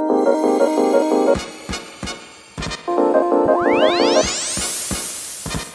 oh, you.